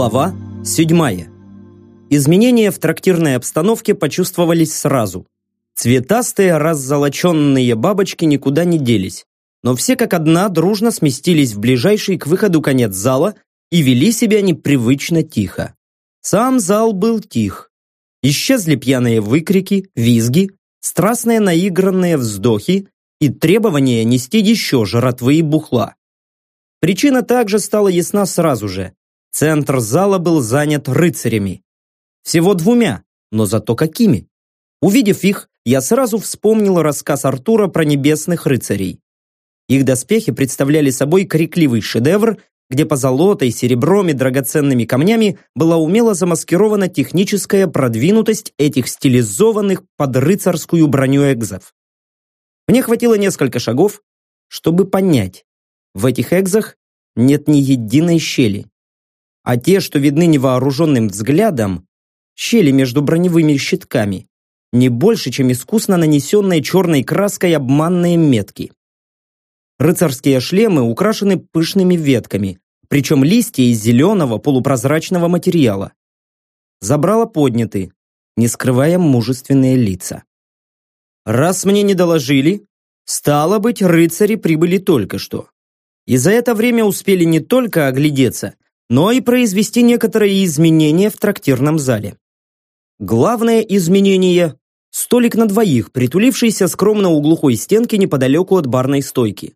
Глава 7. Изменения в трактирной обстановке почувствовались сразу. Цветастые раззолоченные бабочки никуда не делись, но все как одна дружно сместились в ближайший к выходу конец зала и вели себя непривычно тихо. Сам зал был тих. Исчезли пьяные выкрики, визги, страстные наигранные вздохи и требование нести еще жратвы и бухла. Причина также стала ясна сразу же. Центр зала был занят рыцарями. Всего двумя, но зато какими. Увидев их, я сразу вспомнил рассказ Артура про небесных рыцарей. Их доспехи представляли собой крикливый шедевр, где позолотой, серебром и драгоценными камнями была умело замаскирована техническая продвинутость этих стилизованных под рыцарскую броню экзов. Мне хватило несколько шагов, чтобы понять, в этих экзах нет ни единой щели а те, что видны невооруженным взглядом, щели между броневыми щитками, не больше, чем искусно нанесенные черной краской обманные метки. Рыцарские шлемы украшены пышными ветками, причем листья из зеленого полупрозрачного материала. Забрала подняты, не скрывая мужественные лица. Раз мне не доложили, стало быть, рыцари прибыли только что. И за это время успели не только оглядеться, но и произвести некоторые изменения в трактирном зале. Главное изменение – столик на двоих, притулившийся скромно у глухой стенки неподалеку от барной стойки.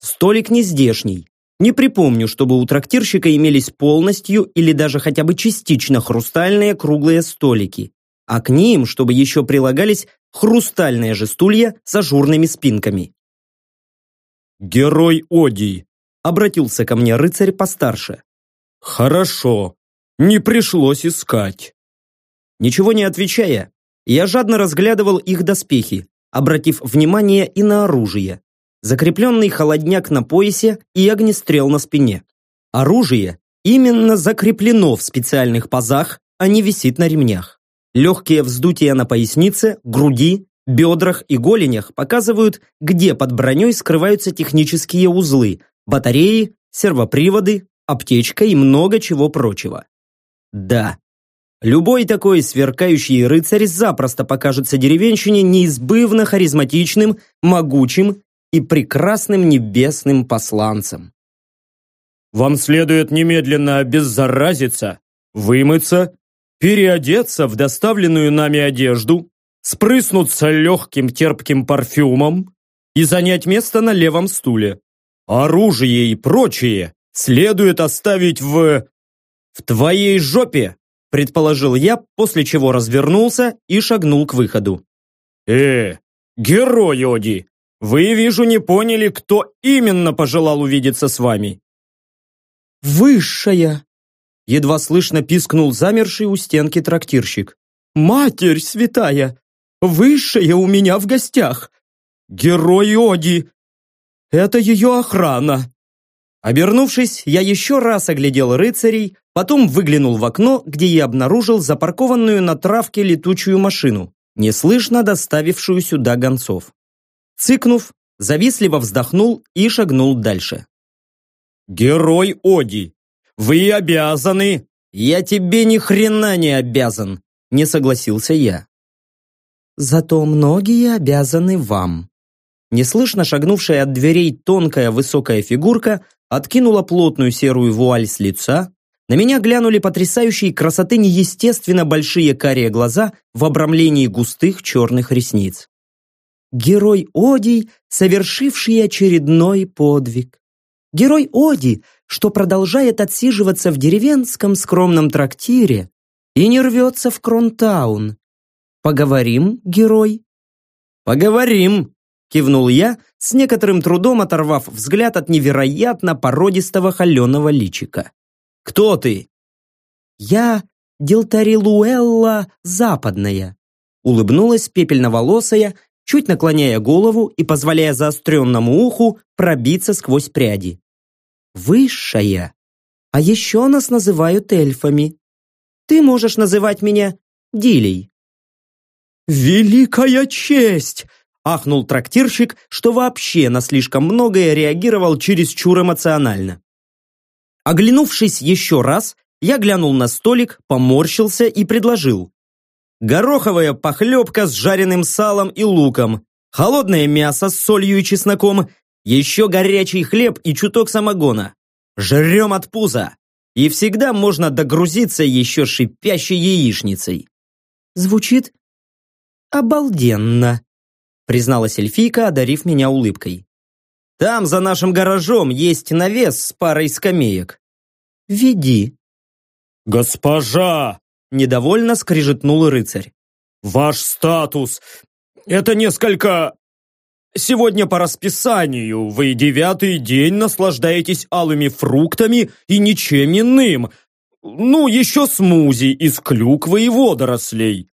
Столик не здешний. Не припомню, чтобы у трактирщика имелись полностью или даже хотя бы частично хрустальные круглые столики, а к ним, чтобы еще прилагались хрустальные же стулья с ажурными спинками. «Герой Одий!» – обратился ко мне рыцарь постарше. «Хорошо. Не пришлось искать». Ничего не отвечая, я жадно разглядывал их доспехи, обратив внимание и на оружие. Закрепленный холодняк на поясе и огнестрел на спине. Оружие именно закреплено в специальных пазах, а не висит на ремнях. Легкие вздутия на пояснице, груди, бедрах и голенях показывают, где под броней скрываются технические узлы, батареи, сервоприводы, аптечка и много чего прочего. Да, любой такой сверкающий рыцарь запросто покажется деревенщине неизбывно харизматичным, могучим и прекрасным небесным посланцем. Вам следует немедленно обеззаразиться, вымыться, переодеться в доставленную нами одежду, спрыснуться легким терпким парфюмом и занять место на левом стуле. Оружие и прочее следует оставить в... в твоей жопе, предположил я, после чего развернулся и шагнул к выходу. Э, герой Оди, вы, вижу, не поняли, кто именно пожелал увидеться с вами. Высшая! Едва слышно пискнул замерший у стенки трактирщик. «Матерь святая! Высшая у меня в гостях! Герой Оди! Это ее охрана!» Обернувшись, я еще раз оглядел рыцарей, потом выглянул в окно, где я обнаружил запаркованную на травке летучую машину, неслышно доставившую сюда гонцов. Цыкнув, завистливо вздохнул и шагнул дальше. «Герой Оди, вы обязаны...» «Я тебе ни хрена не обязан!» Не согласился я. «Зато многие обязаны вам». Неслышно шагнувшая от дверей тонкая высокая фигурка откинула плотную серую вуаль с лица, на меня глянули потрясающие красоты неестественно большие карие глаза в обрамлении густых черных ресниц. Герой Оди, совершивший очередной подвиг. Герой Оди, что продолжает отсиживаться в деревенском скромном трактире и не рвется в Кронтаун. Поговорим, герой? Поговорим, кивнул я, с некоторым трудом оторвав взгляд от невероятно породистого холеного личика. «Кто ты?» «Я Делтарилуэлла Западная», улыбнулась пепельноволосая, чуть наклоняя голову и позволяя заостренному уху пробиться сквозь пряди. «Высшая. А еще нас называют эльфами. Ты можешь называть меня Дилей». «Великая честь!» Ахнул трактирщик, что вообще на слишком многое реагировал чересчур эмоционально. Оглянувшись еще раз, я глянул на столик, поморщился и предложил. Гороховая похлебка с жареным салом и луком, холодное мясо с солью и чесноком, еще горячий хлеб и чуток самогона. Жрем от пуза. И всегда можно догрузиться еще шипящей яичницей. Звучит обалденно, призналась эльфийка, одарив меня улыбкой. Там, за нашим гаражом, есть навес с парой скамеек. Веди. Госпожа! Недовольно скрижетнул рыцарь. Ваш статус! Это несколько... Сегодня по расписанию вы девятый день наслаждаетесь алыми фруктами и ничем иным. Ну, еще смузи из клюквы и водорослей.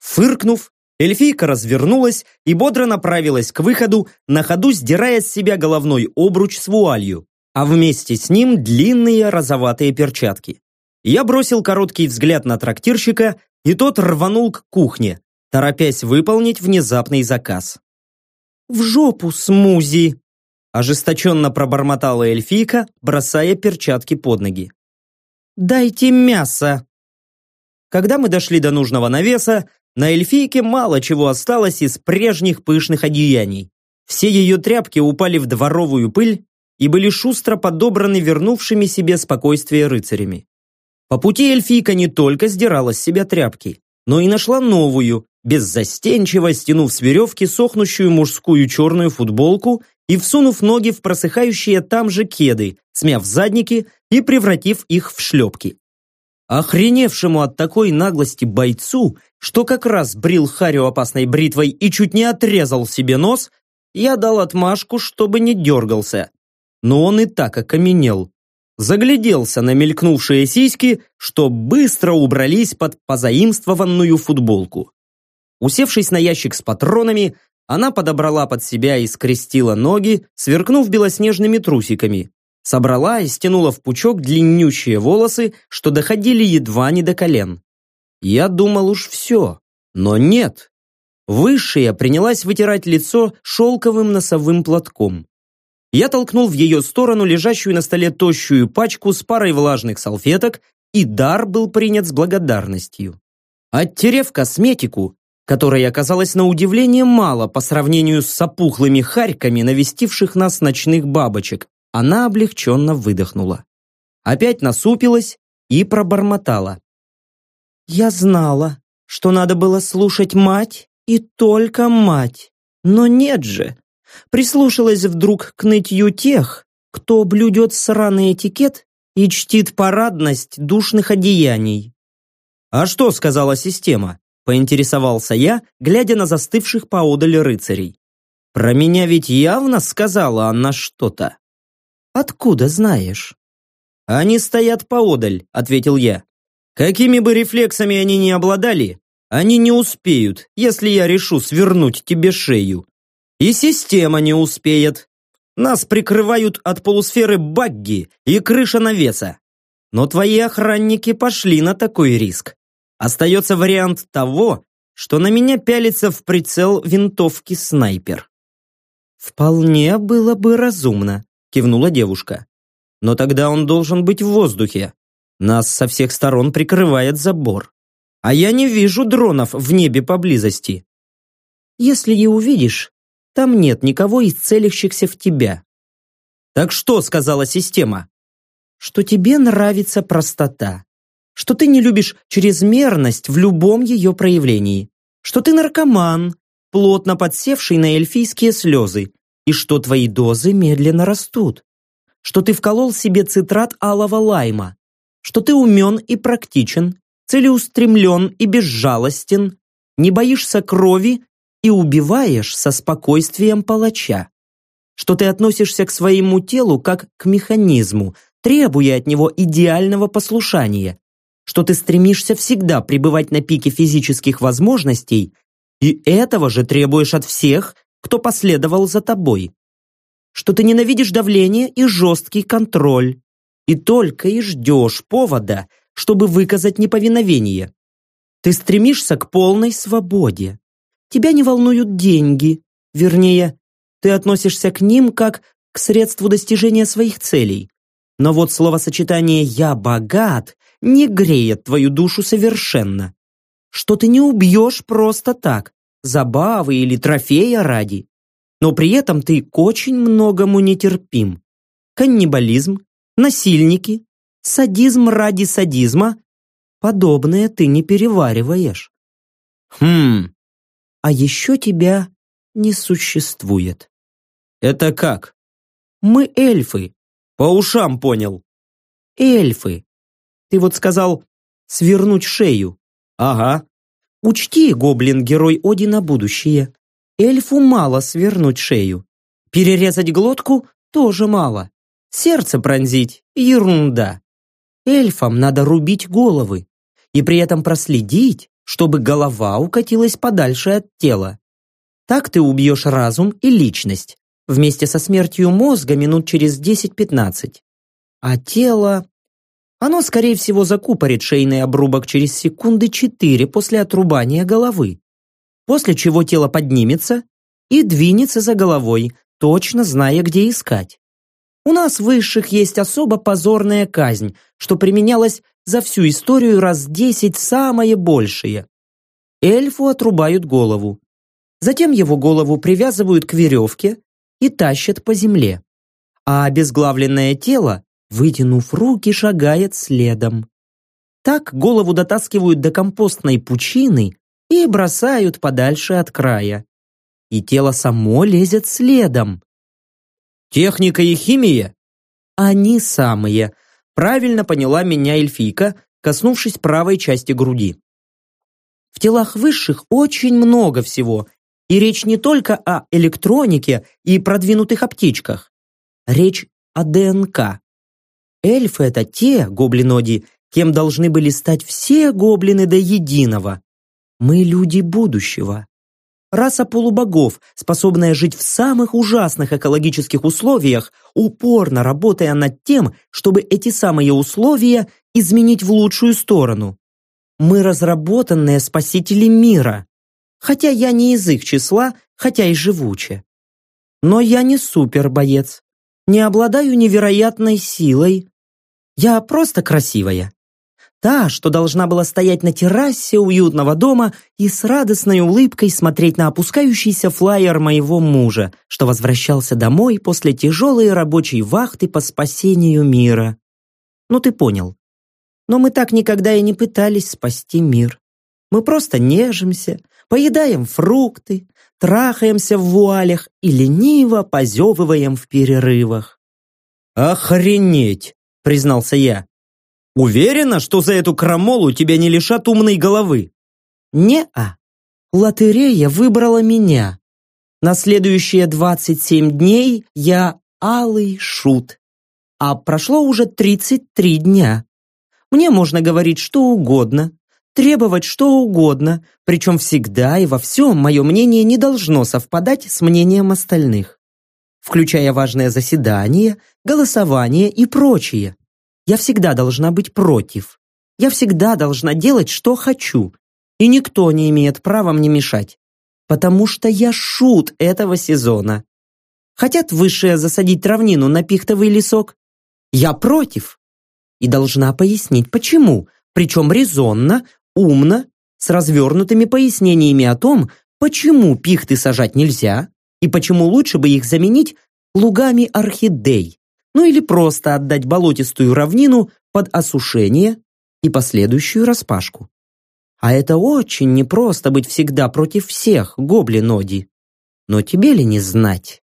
Фыркнув, эльфийка развернулась и бодро направилась к выходу, на ходу сдирая с себя головной обруч с вуалью, а вместе с ним длинные розоватые перчатки. Я бросил короткий взгляд на трактирщика, и тот рванул к кухне, торопясь выполнить внезапный заказ. «В жопу, смузи!» ожесточенно пробормотала эльфийка, бросая перчатки под ноги. «Дайте мясо!» Когда мы дошли до нужного навеса, на эльфийке мало чего осталось из прежних пышных одеяний. Все ее тряпки упали в дворовую пыль и были шустро подобраны вернувшими себе спокойствие рыцарями. По пути эльфийка не только сдирала с себя тряпки, но и нашла новую, беззастенчиво стянув с веревки сохнущую мужскую черную футболку и всунув ноги в просыхающие там же кеды, смяв задники и превратив их в шлепки. Охреневшему от такой наглости бойцу, что как раз брил Харю опасной бритвой и чуть не отрезал себе нос, я дал отмашку, чтобы не дергался. Но он и так окаменел. Загляделся на мелькнувшие сиськи, что быстро убрались под позаимствованную футболку. Усевшись на ящик с патронами, она подобрала под себя и скрестила ноги, сверкнув белоснежными трусиками. Собрала и стянула в пучок длиннющие волосы, что доходили едва не до колен. Я думал уж все, но нет. Высшая принялась вытирать лицо шелковым носовым платком. Я толкнул в ее сторону лежащую на столе тощую пачку с парой влажных салфеток, и дар был принят с благодарностью. Оттерев косметику, которой оказалось на удивление мало по сравнению с опухлыми харьками, навестивших нас ночных бабочек, она облегченно выдохнула. Опять насупилась и пробормотала. «Я знала, что надо было слушать мать и только мать. Но нет же. Прислушалась вдруг к нытью тех, кто блюдет сраный этикет и чтит парадность душных одеяний. «А что?» — сказала система поинтересовался я, глядя на застывших поодаль рыцарей. Про меня ведь явно сказала она что-то. Откуда знаешь? Они стоят поодаль, ответил я. Какими бы рефлексами они ни обладали, они не успеют, если я решу свернуть тебе шею. И система не успеет. Нас прикрывают от полусферы багги и крыша навеса. Но твои охранники пошли на такой риск. Остается вариант того, что на меня пялится в прицел винтовки снайпер. «Вполне было бы разумно», — кивнула девушка. «Но тогда он должен быть в воздухе. Нас со всех сторон прикрывает забор. А я не вижу дронов в небе поблизости. Если и увидишь, там нет никого из целящихся в тебя». «Так что?» — сказала система. «Что тебе нравится простота что ты не любишь чрезмерность в любом ее проявлении, что ты наркоман, плотно подсевший на эльфийские слезы, и что твои дозы медленно растут, что ты вколол себе цитрат алого лайма, что ты умен и практичен, целеустремлен и безжалостен, не боишься крови и убиваешь со спокойствием палача, что ты относишься к своему телу как к механизму, требуя от него идеального послушания, что ты стремишься всегда пребывать на пике физических возможностей, и этого же требуешь от всех, кто последовал за тобой. Что ты ненавидишь давление и жесткий контроль, и только и ждешь повода, чтобы выказать неповиновение. Ты стремишься к полной свободе. Тебя не волнуют деньги, вернее, ты относишься к ним как к средству достижения своих целей. Но вот словосочетание «я богат» не греет твою душу совершенно. Что ты не убьешь просто так, забавы или трофея ради. Но при этом ты к очень многому нетерпим. Каннибализм, насильники, садизм ради садизма – подобное ты не перевариваешь. Хм, а еще тебя не существует. Это как? Мы эльфы. По ушам понял. Эльфы. Ты вот сказал «свернуть шею». Ага. Учти, гоблин-герой Одина будущее. Эльфу мало свернуть шею. Перерезать глотку тоже мало. Сердце пронзить – ерунда. Эльфам надо рубить головы. И при этом проследить, чтобы голова укатилась подальше от тела. Так ты убьешь разум и личность, вместе со смертью мозга минут через 10-15. А тело... Оно, скорее всего, закупорит шейный обрубок через секунды 4 после отрубания головы. После чего тело поднимется и двинется за головой, точно зная, где искать. У нас высших есть особо позорная казнь, что применялась за всю историю раз десять самое большее. Эльфу отрубают голову. Затем его голову привязывают к веревке и тащат по земле. А обезглавленное тело, вытянув руки, шагает следом. Так голову дотаскивают до компостной пучины и бросают подальше от края. И тело само лезет следом. Техника и химия? Они самые. Правильно поняла меня эльфийка, коснувшись правой части груди. В телах высших очень много всего, и речь не только о электронике и продвинутых аптечках. Речь о ДНК. Эльфы — это те гоблиноди, кем должны были стать все гоблины до единого. Мы люди будущего. Раса полубогов, способная жить в самых ужасных экологических условиях, упорно работая над тем, чтобы эти самые условия изменить в лучшую сторону. Мы разработанные спасители мира хотя я не из их числа, хотя и живуче. Но я не супербоец, не обладаю невероятной силой. Я просто красивая. Та, что должна была стоять на террасе уютного дома и с радостной улыбкой смотреть на опускающийся флаер моего мужа, что возвращался домой после тяжелой рабочей вахты по спасению мира. Ну ты понял. Но мы так никогда и не пытались спасти мир. Мы просто нежимся, поедаем фрукты, трахаемся в вуалях и лениво позевываем в перерывах. «Охренеть!» — признался я. «Уверена, что за эту крамолу тебя не лишат умной головы?» «Не-а. Лотерея выбрала меня. На следующие 27 дней я алый шут. А прошло уже 33 дня. Мне можно говорить что угодно, требовать что угодно, причем всегда и во всем мое мнение не должно совпадать с мнением остальных, включая важное заседание, голосование и прочее. Я всегда должна быть против. Я всегда должна делать, что хочу, и никто не имеет права мне мешать, потому что я шут этого сезона. Хотят высшие засадить равнину на пихтовый лесок? Я против. И должна пояснить, почему, причем резонно, умно, с развернутыми пояснениями о том, почему пихты сажать нельзя и почему лучше бы их заменить лугами орхидей, ну или просто отдать болотистую равнину под осушение и последующую распашку. А это очень непросто быть всегда против всех, гоблиноди. Но тебе ли не знать?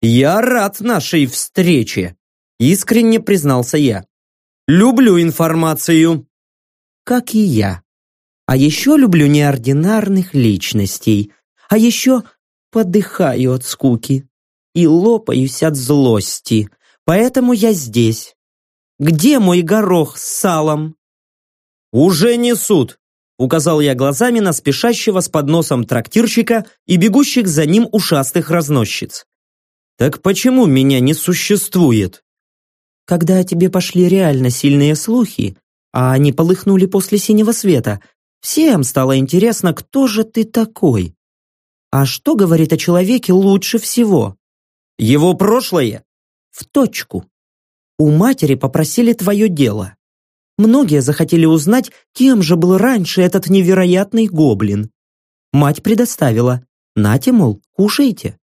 «Я рад нашей встрече», — искренне признался я. «Люблю информацию» как и я. А еще люблю неординарных личностей. А еще подыхаю от скуки и лопаюсь от злости. Поэтому я здесь. Где мой горох с салом? Уже несут, указал я глазами на спешащего с подносом трактирщика и бегущих за ним ушастых разносчиц. Так почему меня не существует? Когда о тебе пошли реально сильные слухи, а они полыхнули после синего света. Всем стало интересно, кто же ты такой? А что говорит о человеке лучше всего? Его прошлое? В точку. У матери попросили твое дело. Многие захотели узнать, кем же был раньше этот невероятный гоблин. Мать предоставила. Нате, мол, кушайте.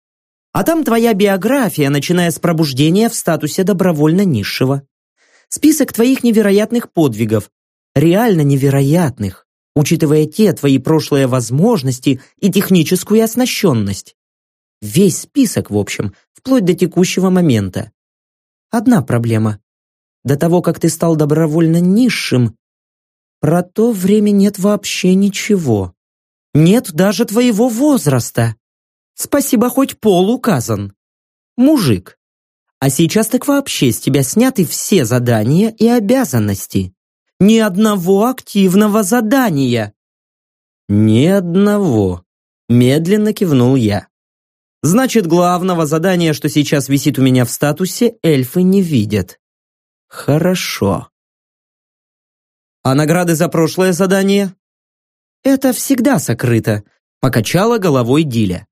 А там твоя биография, начиная с пробуждения в статусе добровольно низшего. Список твоих невероятных подвигов. Реально невероятных, учитывая те твои прошлые возможности и техническую оснащенность. Весь список, в общем, вплоть до текущего момента. Одна проблема. До того, как ты стал добровольно низшим, про то время нет вообще ничего. Нет даже твоего возраста. Спасибо, хоть пол указан. Мужик. А сейчас так вообще с тебя сняты все задания и обязанности. Ни одного активного задания. Ни одного. Медленно кивнул я. Значит, главного задания, что сейчас висит у меня в статусе, эльфы не видят. Хорошо. А награды за прошлое задание? Это всегда сокрыто, покачала головой Диля.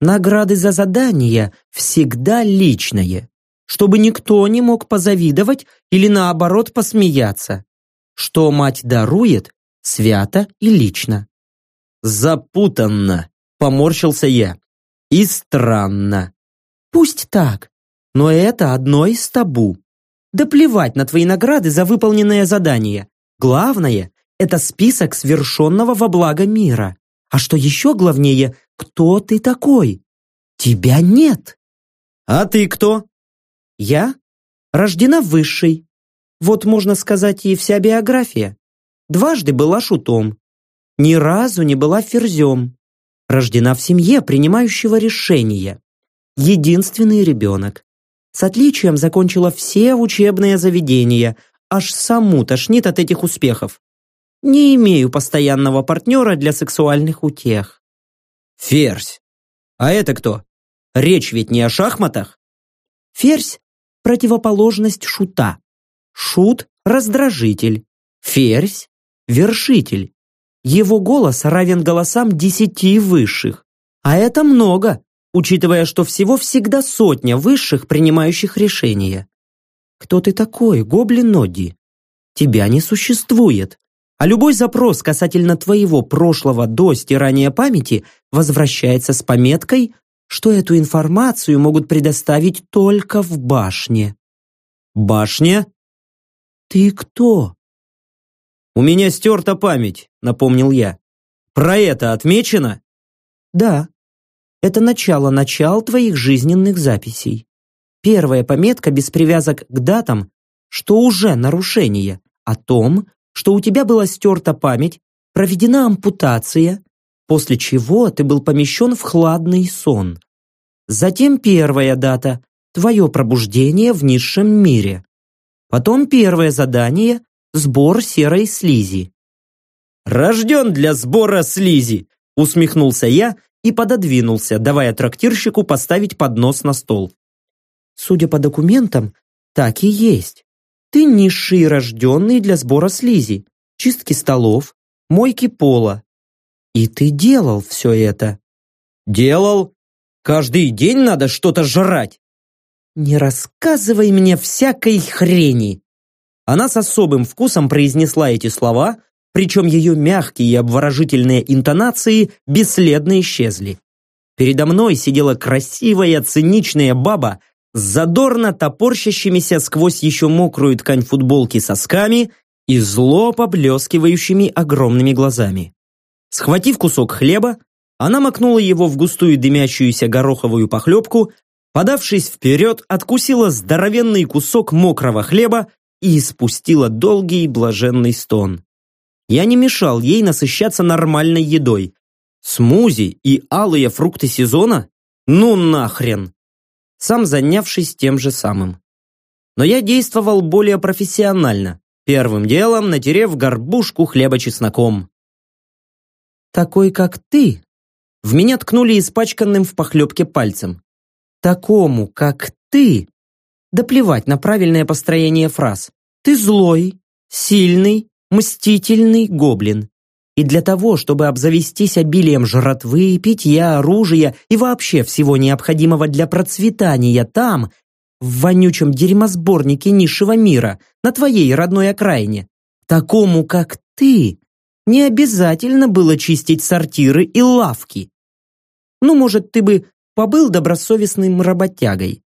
Награды за задания всегда личные, чтобы никто не мог позавидовать или наоборот посмеяться. Что мать дарует, свято и лично. Запутанно, поморщился я. И странно. Пусть так, но это одно из табу. Да плевать на твои награды за выполненное задание. Главное – это список свершенного во благо мира. А что еще главнее, кто ты такой? Тебя нет. А ты кто? Я рождена высшей. Вот, можно сказать, и вся биография. Дважды была шутом. Ни разу не была ферзем. Рождена в семье принимающего решения. Единственный ребенок. С отличием закончила все учебные заведения, аж саму тошнит от этих успехов. Не имею постоянного партнера для сексуальных утех. Ферзь. А это кто? Речь ведь не о шахматах? Ферзь – противоположность шута. Шут – раздражитель. Ферзь – вершитель. Его голос равен голосам десяти высших. А это много, учитывая, что всего всегда сотня высших, принимающих решения. Кто ты такой, гоблин Нодди? Тебя не существует. А любой запрос касательно твоего прошлого до стирания памяти возвращается с пометкой, что эту информацию могут предоставить только в башне. Башня? Ты кто? «У меня стерта память», — напомнил я. «Про это отмечено?» «Да. Это начало-начал твоих жизненных записей. Первая пометка без привязок к датам, что уже нарушение, о том, что у тебя была стерта память, проведена ампутация, после чего ты был помещен в хладный сон. Затем первая дата – твое пробуждение в низшем мире. Потом первое задание Сбор серой слизи. «Рожден для сбора слизи!» усмехнулся я и пододвинулся, давая трактирщику поставить поднос на стол. Судя по документам, так и есть. Ты низший рожденный для сбора слизи, чистки столов, мойки пола. И ты делал все это. Делал? Каждый день надо что-то жрать. Не рассказывай мне всякой хрени. Она с особым вкусом произнесла эти слова, причем ее мягкие и обворожительные интонации бесследно исчезли. Передо мной сидела красивая, циничная баба с задорно топорщащимися сквозь еще мокрую ткань футболки сосками и зло поблескивающими огромными глазами. Схватив кусок хлеба, она макнула его в густую дымящуюся гороховую похлебку, подавшись вперед, откусила здоровенный кусок мокрого хлеба и испустила долгий блаженный стон. Я не мешал ей насыщаться нормальной едой. Смузи и алые фрукты сезона? Ну нахрен! Сам занявшись тем же самым. Но я действовал более профессионально, первым делом натерев горбушку хлеба чесноком. «Такой, как ты?» В меня ткнули испачканным в похлебке пальцем. «Такому, как ты, да плевать на правильное построение фраз. Ты злой, сильный, мстительный гоблин. И для того, чтобы обзавестись обилием жратвы, питья, оружия и вообще всего необходимого для процветания там, в вонючем дерьмосборнике низшего мира, на твоей родной окраине, Такому, как ты, не обязательно было чистить сортиры и лавки. Ну, может, ты бы побыл добросовестным работягой.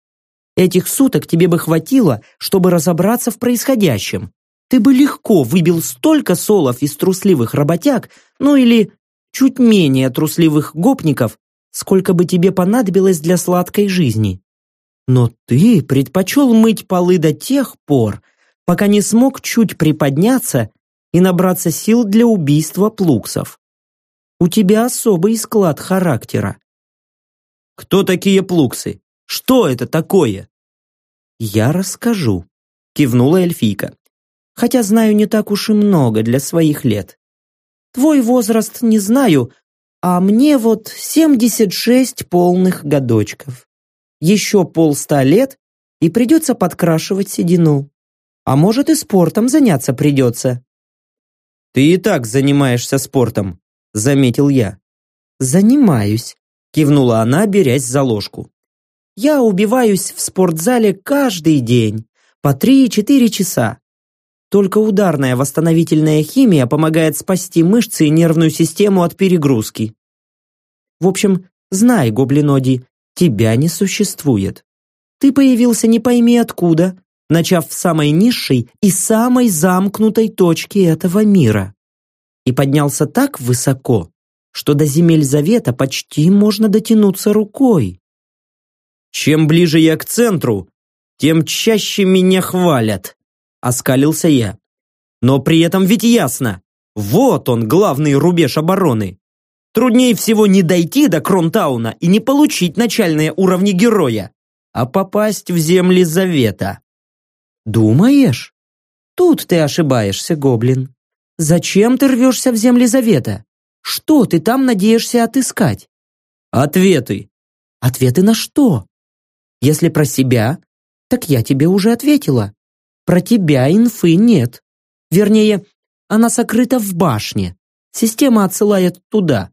Этих суток тебе бы хватило, чтобы разобраться в происходящем. Ты бы легко выбил столько солов из трусливых работяг, ну или чуть менее трусливых гопников, сколько бы тебе понадобилось для сладкой жизни. Но ты предпочел мыть полы до тех пор, пока не смог чуть приподняться и набраться сил для убийства плуксов. У тебя особый склад характера. Кто такие плуксы? Что это такое? Я расскажу, кивнула эльфийка. Хотя знаю не так уж и много для своих лет. Твой возраст не знаю, а мне вот 76 полных годочков. Еще полста лет, и придется подкрашивать седину. А может и спортом заняться придется. Ты и так занимаешься спортом, заметил я. Занимаюсь, кивнула она, берясь за ложку. Я убиваюсь в спортзале каждый день, по 3-4 часа. Только ударная восстановительная химия помогает спасти мышцы и нервную систему от перегрузки. В общем, знай, гоблиноди, тебя не существует. Ты появился не пойми откуда, начав в самой низшей и самой замкнутой точке этого мира. И поднялся так высоко, что до земель Завета почти можно дотянуться рукой. Чем ближе я к центру, тем чаще меня хвалят оскалился я. Но при этом ведь ясно, вот он, главный рубеж обороны. Труднее всего не дойти до Кронтауна и не получить начальные уровни героя, а попасть в земли Завета. Думаешь? Тут ты ошибаешься, гоблин. Зачем ты рвешься в земли Завета? Что ты там надеешься отыскать? Ответы. Ответы на что? Если про себя, так я тебе уже ответила. Про тебя инфы нет. Вернее, она сокрыта в башне. Система отсылает туда.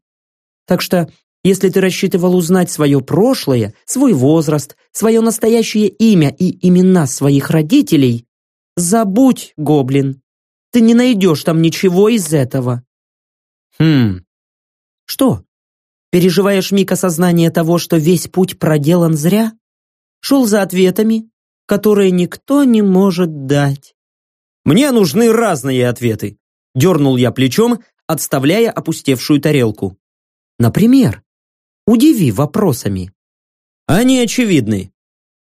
Так что, если ты рассчитывал узнать свое прошлое, свой возраст, свое настоящее имя и имена своих родителей, забудь, гоблин. Ты не найдешь там ничего из этого. Хм. Что? Переживаешь миг осознания того, что весь путь проделан зря? Шел за ответами, которые никто не может дать. Мне нужны разные ответы. Дернул я плечом, отставляя опустевшую тарелку. Например, удиви вопросами. Они очевидны.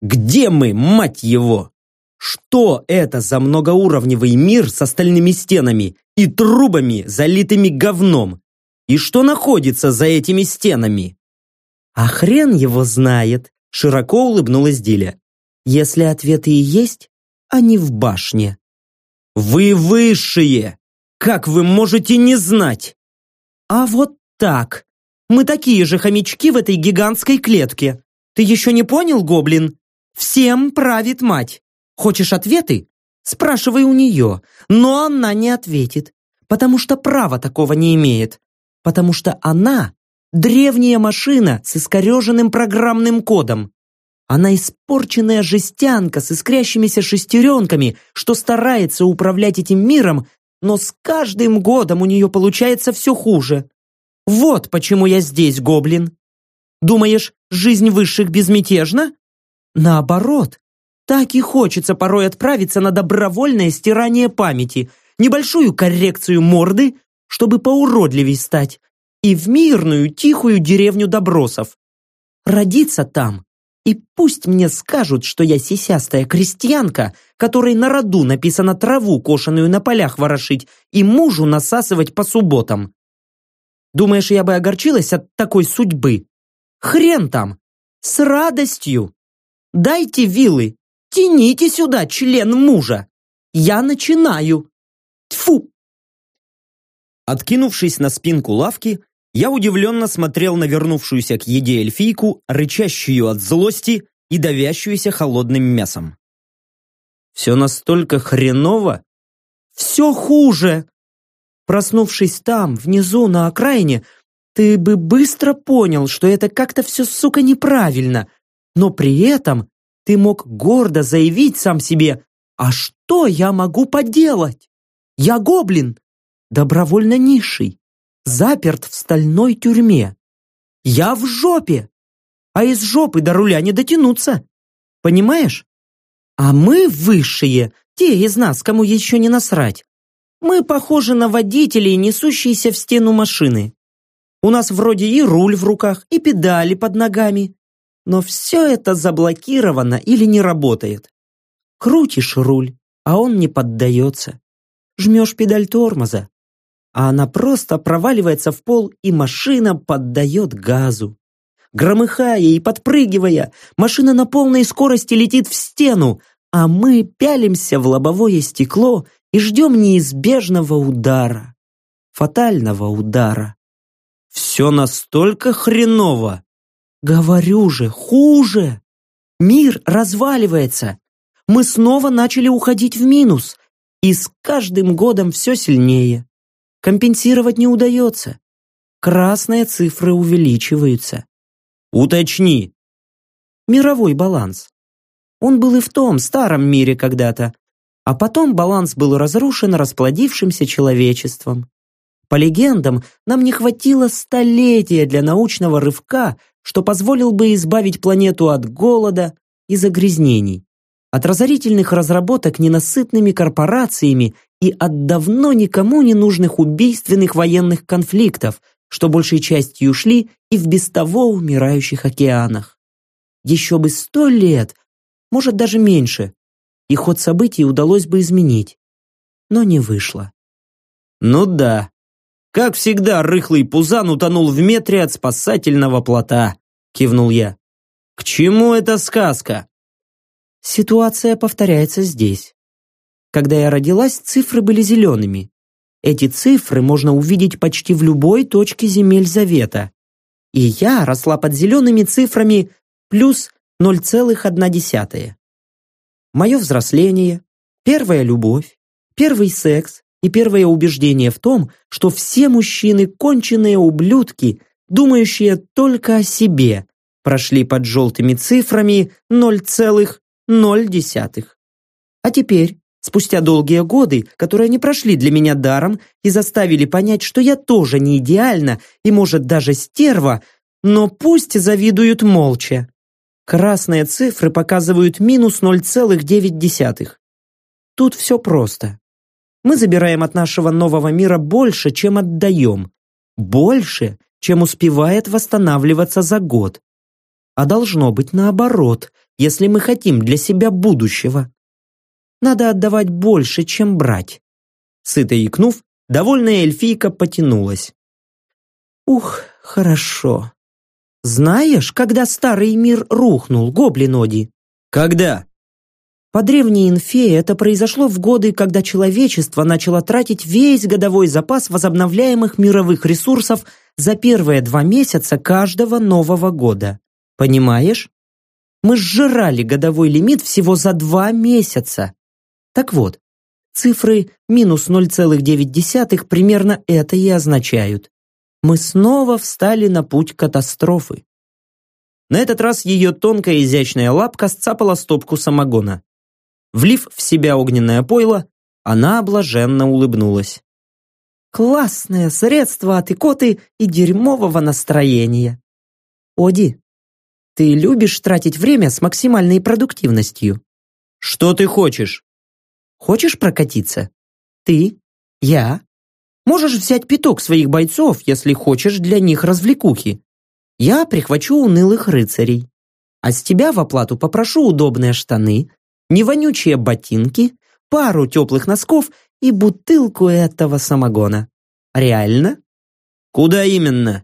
Где мы, мать его? Что это за многоуровневый мир с остальными стенами и трубами, залитыми говном? И что находится за этими стенами? А хрен его знает, широко улыбнулась Диля. Если ответы и есть, они в башне. Вы высшие! Как вы можете не знать? А вот так. Мы такие же хомячки в этой гигантской клетке. Ты еще не понял, гоблин? Всем правит мать. Хочешь ответы? Спрашивай у нее. Но она не ответит. Потому что права такого не имеет. Потому что она древняя машина с искореженным программным кодом. Она испорченная жестянка с искрящимися шестеренками, что старается управлять этим миром, но с каждым годом у нее получается все хуже. Вот почему я здесь, гоблин. Думаешь, жизнь высших безмятежна? Наоборот, так и хочется порой отправиться на добровольное стирание памяти, небольшую коррекцию морды, чтобы поуродливей стать, и в мирную, тихую деревню добросов. Родиться там, и пусть мне скажут, что я сисястая крестьянка, которой на роду написано траву, кошеную на полях ворошить, и мужу насасывать по субботам. Думаешь, я бы огорчилась от такой судьбы? Хрен там! С радостью! Дайте вилы! Тяните сюда член мужа! Я начинаю! Тфу! Откинувшись на спинку лавки, я удивленно смотрел на вернувшуюся к еде эльфийку, рычащую от злости и давящуюся холодным мясом. Все настолько хреново? Все хуже! Проснувшись там, внизу, на окраине, ты бы быстро понял, что это как-то все, сука, неправильно. Но при этом ты мог гордо заявить сам себе, а что я могу поделать? Я гоблин, добровольно низший, заперт в стальной тюрьме. Я в жопе, а из жопы до руля не дотянуться. Понимаешь? А мы высшие, те из нас, кому еще не насрать. Мы похожи на водителей, несущиеся в стену машины. У нас вроде и руль в руках, и педали под ногами. Но все это заблокировано или не работает. Крутишь руль, а он не поддается. Жмешь педаль тормоза, а она просто проваливается в пол, и машина поддает газу. Громыхая и подпрыгивая, машина на полной скорости летит в стену, а мы пялимся в лобовое стекло и ждем неизбежного удара. Фатального удара. Все настолько хреново. Говорю же, хуже. Мир разваливается. Мы снова начали уходить в минус. И с каждым годом все сильнее. Компенсировать не удается. Красные цифры увеличиваются. Уточни. Мировой баланс. Он был и в том старом мире когда-то, а потом баланс был разрушен расплодившимся человечеством. По легендам, нам не хватило столетия для научного рывка, что позволил бы избавить планету от голода и загрязнений, от разорительных разработок ненасытными корпорациями и от давно никому не нужных убийственных военных конфликтов, что большей частью ушли и в без того умирающих океанах. Еще бы сто лет, может даже меньше, и ход событий удалось бы изменить. Но не вышло. Ну да. Как всегда, рыхлый пузан утонул в метре от спасательного плота, кивнул я. К чему эта сказка? Ситуация повторяется здесь. Когда я родилась, цифры были зелеными. Эти цифры можно увидеть почти в любой точке земель Завета. И я росла под зелеными цифрами плюс 0,1. Мое взросление, первая любовь, первый секс и первое убеждение в том, что все мужчины конченые ублюдки, думающие только о себе, прошли под желтыми цифрами 0,0. А теперь, спустя долгие годы, которые не прошли для меня даром и заставили понять, что я тоже не идеальна и, может, даже стерва, но пусть завидуют молча. Красные цифры показывают минус 0,9. Тут все просто. Мы забираем от нашего нового мира больше, чем отдаем. Больше, чем успевает восстанавливаться за год. А должно быть наоборот, если мы хотим для себя будущего. Надо отдавать больше, чем брать. Сыто икнув, довольная эльфийка потянулась. Ух, хорошо. Знаешь, когда старый мир рухнул, гоблиноди? Когда? По древней инфе это произошло в годы, когда человечество начало тратить весь годовой запас возобновляемых мировых ресурсов за первые два месяца каждого нового года. Понимаешь? Мы сжирали годовой лимит всего за два месяца. Так вот, цифры минус 0,9 примерно это и означают мы снова встали на путь катастрофы. На этот раз ее тонкая изящная лапка сцапала стопку самогона. Влив в себя огненное пойло, она облаженно улыбнулась. «Классное средство от икоты и дерьмового настроения. Оди, ты любишь тратить время с максимальной продуктивностью?» «Что ты хочешь?» «Хочешь прокатиться? Ты, я, Можешь взять пяток своих бойцов, если хочешь для них развлекухи. Я прихвачу унылых рыцарей. А с тебя в оплату попрошу удобные штаны, невонючие ботинки, пару теплых носков и бутылку этого самогона. Реально? Куда именно?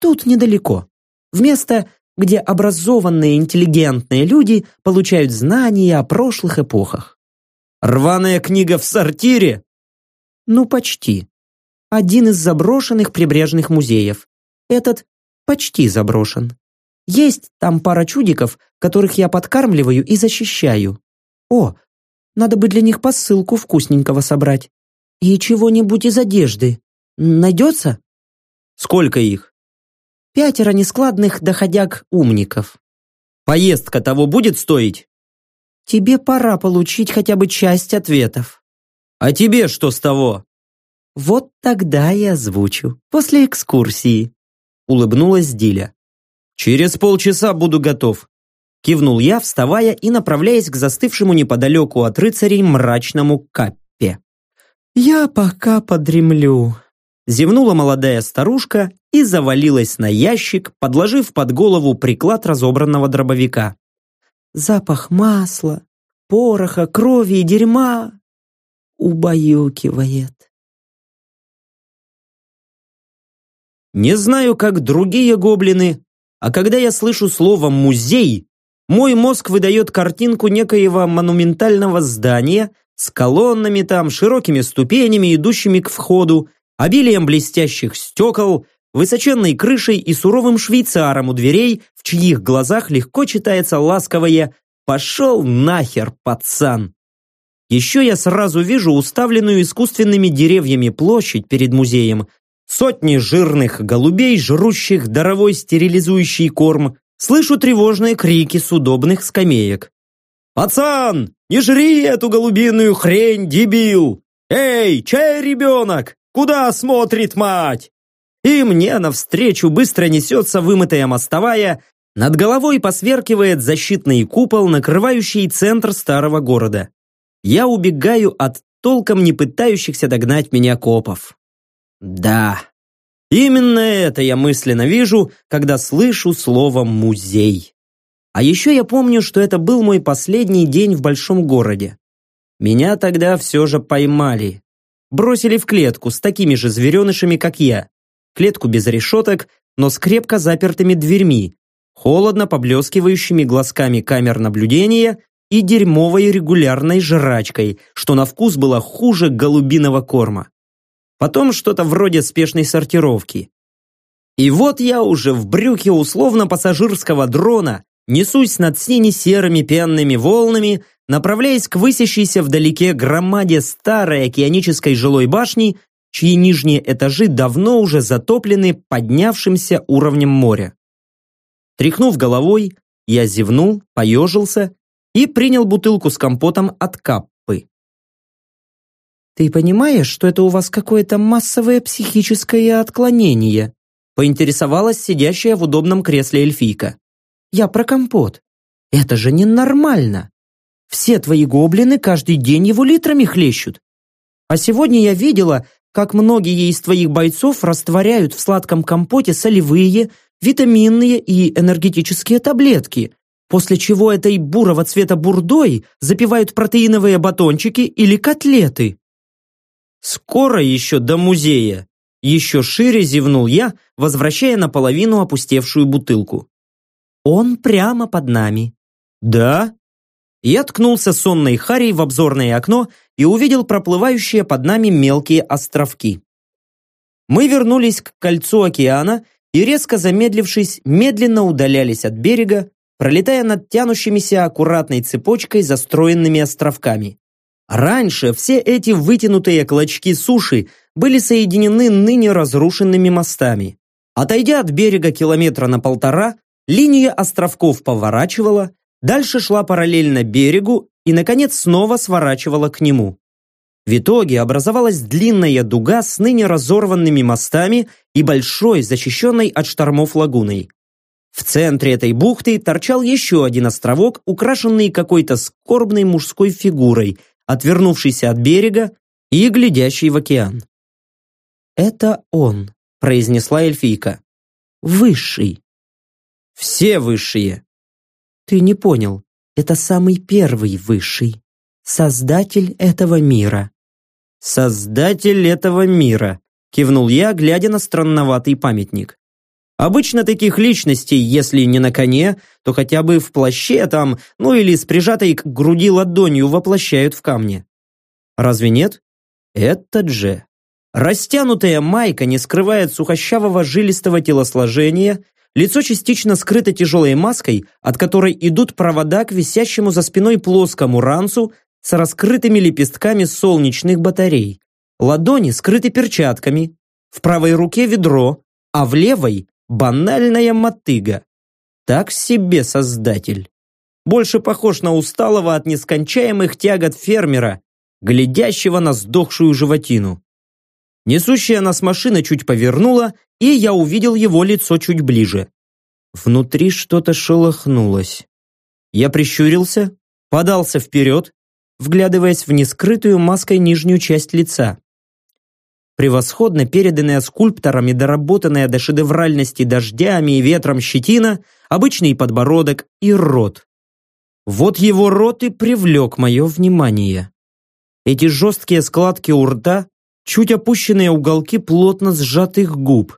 Тут недалеко. В место, где образованные интеллигентные люди получают знания о прошлых эпохах. Рваная книга в сортире? Ну, почти один из заброшенных прибрежных музеев. Этот почти заброшен. Есть там пара чудиков, которых я подкармливаю и защищаю. О, надо бы для них посылку вкусненького собрать. И чего-нибудь из одежды. Найдется? Сколько их? Пятеро нескладных доходяг-умников. Поездка того будет стоить? Тебе пора получить хотя бы часть ответов. А тебе что с того? Вот тогда я озвучу, после экскурсии. Улыбнулась Диля. Через полчаса буду готов. Кивнул я, вставая и направляясь к застывшему неподалеку от рыцарей мрачному каппе. «Я пока подремлю», — зевнула молодая старушка и завалилась на ящик, подложив под голову приклад разобранного дробовика. «Запах масла, пороха, крови и дерьма убаюкивает». Не знаю, как другие гоблины, а когда я слышу слово «музей», мой мозг выдает картинку некоего монументального здания с колоннами там, широкими ступенями, идущими к входу, обилием блестящих стекол, высоченной крышей и суровым швейцаром у дверей, в чьих глазах легко читается ласковое «Пошел нахер, пацан!». Еще я сразу вижу уставленную искусственными деревьями площадь перед музеем, сотни жирных голубей, жрущих даровой стерилизующий корм, слышу тревожные крики с удобных скамеек. «Пацан, не жри эту голубиную хрень, дебил! Эй, чай ребенок? Куда смотрит мать?» И мне навстречу быстро несется вымытая мостовая, над головой посверкивает защитный купол, накрывающий центр старого города. Я убегаю от толком не пытающихся догнать меня копов. Да, именно это я мысленно вижу, когда слышу слово «музей». А еще я помню, что это был мой последний день в большом городе. Меня тогда все же поймали. Бросили в клетку с такими же зверенышами, как я. Клетку без решеток, но с крепко запертыми дверьми, холодно поблескивающими глазками камер наблюдения и дерьмовой регулярной жрачкой, что на вкус было хуже голубиного корма потом что-то вроде спешной сортировки. И вот я уже в брюхе условно-пассажирского дрона несусь над сине-серыми пенными волнами, направляясь к высящейся вдалеке громаде старой океанической жилой башни, чьи нижние этажи давно уже затоплены поднявшимся уровнем моря. Тряхнув головой, я зевнул, поежился и принял бутылку с компотом от кап. «Ты понимаешь, что это у вас какое-то массовое психическое отклонение?» поинтересовалась сидящая в удобном кресле эльфийка. «Я про компот. Это же ненормально. Все твои гоблины каждый день его литрами хлещут. А сегодня я видела, как многие из твоих бойцов растворяют в сладком компоте солевые, витаминные и энергетические таблетки, после чего этой бурого цвета бурдой запивают протеиновые батончики или котлеты. Скоро еще до музея. Еще шире зевнул я, возвращая наполовину опустевшую бутылку. Он прямо под нами. Да? Я ткнулся сонной Харей в обзорное окно и увидел проплывающие под нами мелкие островки. Мы вернулись к кольцу океана и, резко замедлившись, медленно удалялись от берега, пролетая над тянущимися аккуратной цепочкой застроенными островками. Раньше все эти вытянутые клочки суши были соединены ныне разрушенными мостами. Отойдя от берега километра на полтора, линия островков поворачивала, дальше шла параллельно берегу и, наконец, снова сворачивала к нему. В итоге образовалась длинная дуга с ныне разорванными мостами и большой, защищенной от штормов лагуной. В центре этой бухты торчал еще один островок, украшенный какой-то скорбной мужской фигурой – отвернувшийся от берега и глядящий в океан. «Это он», — произнесла эльфийка. «Высший». «Все высшие». «Ты не понял. Это самый первый высший. Создатель этого мира». «Создатель этого мира», — кивнул я, глядя на странноватый памятник. Обычно таких личностей, если не на коне, то хотя бы в плаще там, ну или с прижатой к груди ладонью воплощают в камне. Разве нет? Этот же. Растянутая майка не скрывает сухощавого жилистого телосложения, лицо частично скрыто тяжелой маской, от которой идут провода к висящему за спиной плоскому ранцу с раскрытыми лепестками солнечных батарей. Ладони скрыты перчатками, в правой руке ведро, а в левой Банальная мотыга. Так себе создатель. Больше похож на усталого от нескончаемых тягот фермера, глядящего на сдохшую животину. Несущая нас машина чуть повернула, и я увидел его лицо чуть ближе. Внутри что-то шелохнулось. Я прищурился, подался вперед, вглядываясь в нескрытую маской нижнюю часть лица. Превосходно переданная скульптором и доработанная до шедевральности дождями и ветром щетина, обычный подбородок и рот. Вот его рот и привлек мое внимание. Эти жесткие складки у рта, чуть опущенные уголки плотно сжатых губ.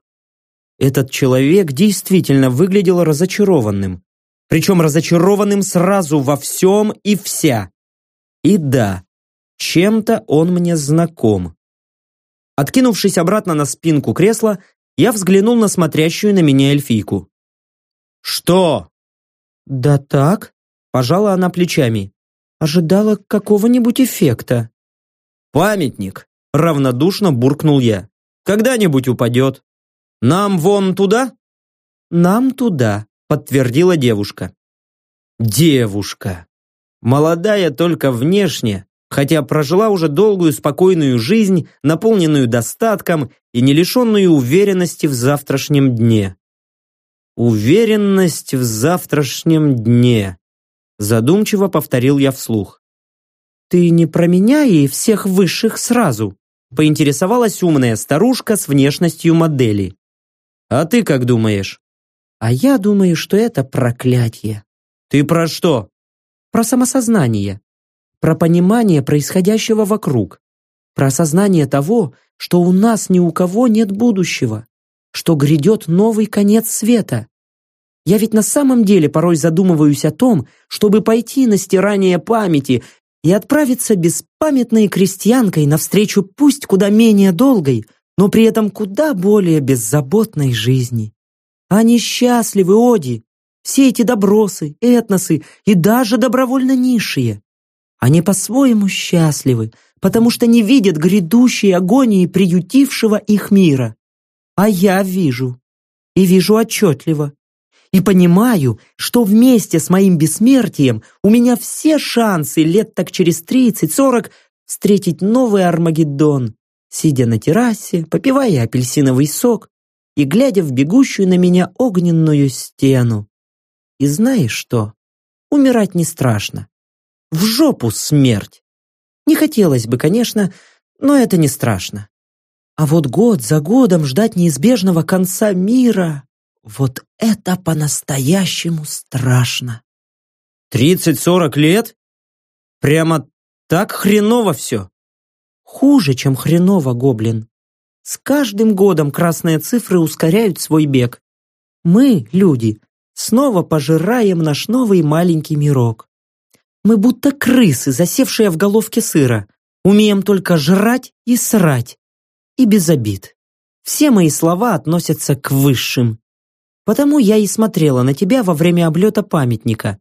Этот человек действительно выглядел разочарованным. Причем разочарованным сразу во всем и вся. И да, чем-то он мне знаком. Откинувшись обратно на спинку кресла, я взглянул на смотрящую на меня эльфийку. «Что?» «Да так», – пожала она плечами. «Ожидала какого-нибудь эффекта». «Памятник», – равнодушно буркнул я. «Когда-нибудь упадет. Нам вон туда?» «Нам туда», – подтвердила девушка. Девушка. Молодая только внешне, хотя прожила уже долгую спокойную жизнь, наполненную достатком и не лишенную уверенности в завтрашнем дне. Уверенность в завтрашнем дне. Задумчиво повторил я вслух. «Ты не про меня и всех высших сразу?» поинтересовалась умная старушка с внешностью модели. «А ты как думаешь?» «А я думаю, что это проклятие». «Ты про что?» «Про самосознание про понимание происходящего вокруг, про осознание того, что у нас ни у кого нет будущего, что грядет новый конец света. Я ведь на самом деле порой задумываюсь о том, чтобы пойти на стирание памяти и отправиться беспамятной крестьянкой навстречу пусть куда менее долгой, но при этом куда более беззаботной жизни. Они счастливы, Оди, все эти добросы, этносы и даже добровольно низшие. Они по-своему счастливы, потому что не видят грядущей агонии приютившего их мира. А я вижу. И вижу отчетливо. И понимаю, что вместе с моим бессмертием у меня все шансы лет так через 30-40 встретить новый Армагеддон, сидя на террасе, попивая апельсиновый сок и глядя в бегущую на меня огненную стену. И знаешь что? Умирать не страшно. В жопу смерть! Не хотелось бы, конечно, но это не страшно. А вот год за годом ждать неизбежного конца мира, вот это по-настоящему страшно. Тридцать-сорок лет? Прямо так хреново все? Хуже, чем хреново, гоблин. С каждым годом красные цифры ускоряют свой бег. Мы, люди, снова пожираем наш новый маленький мирок. Мы будто крысы, засевшие в головке сыра. Умеем только жрать и срать. И без обид. Все мои слова относятся к высшим. Потому я и смотрела на тебя во время облета памятника.